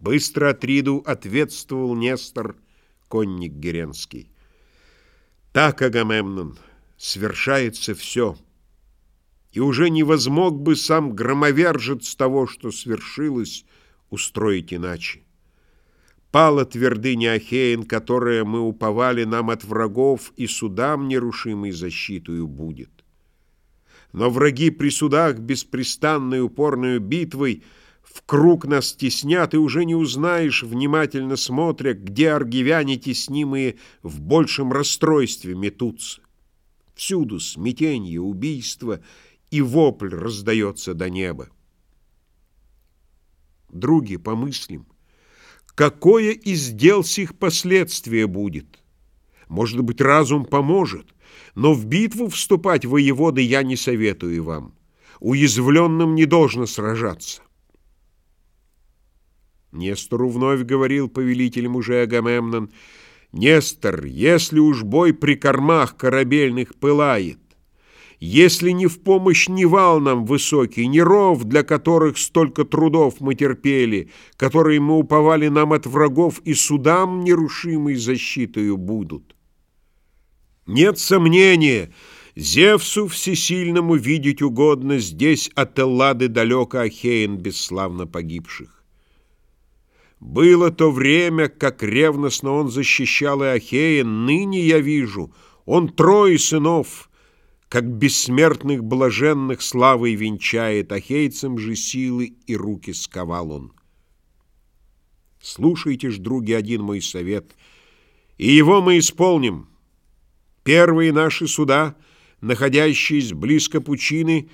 Быстро Атриду ответствовал Нестор, конник Геренский. Так, Агамемнон, свершается все. И уже не возмог бы сам громовержец того, что свершилось, устроить иначе. Пала твердыня Ахеин, которая мы уповали нам от врагов, и судам нерушимой защитую будет. Но враги при судах беспрестанной упорной битвой в круг нас теснят, и уже не узнаешь, внимательно смотря, где аргивяне теснимые в большем расстройстве метутся. Всюду смятенье, убийство и вопль раздается до неба. Други, помыслим, какое из дел сих последствие будет? Может быть, разум поможет, но в битву вступать, воеводы, я не советую вам. Уязвленным не должно сражаться. Нестору вновь говорил повелитель мужей Агамемнон, «Нестор, если уж бой при кормах корабельных пылает, если не в помощь ни вал нам высокий, ни ров, для которых столько трудов мы терпели, которые мы уповали нам от врагов и судам нерушимой защитою будут. Нет сомнения, Зевсу всесильному видеть угодно здесь от Эллады далеко Ахеин бесславно погибших. Было то время, как ревностно он защищал и Ахея, ныне я вижу, он трое сынов, как бессмертных блаженных славой венчает, ахейцам же силы и руки сковал он. Слушайте ж, други, один мой совет, и его мы исполним. Первые наши суда, находящиеся близко пучины,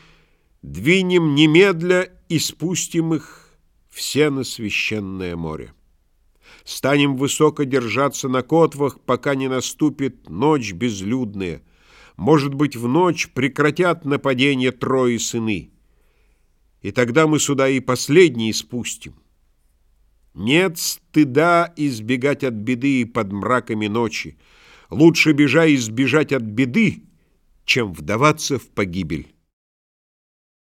двинем немедля и спустим их все на священное море. Станем высоко держаться на котвах, пока не наступит ночь безлюдная. Может быть, в ночь прекратят нападение трое сыны. И тогда мы сюда и последние спустим. Нет стыда избегать от беды под мраками ночи. Лучше бежа избежать от беды, чем вдаваться в погибель.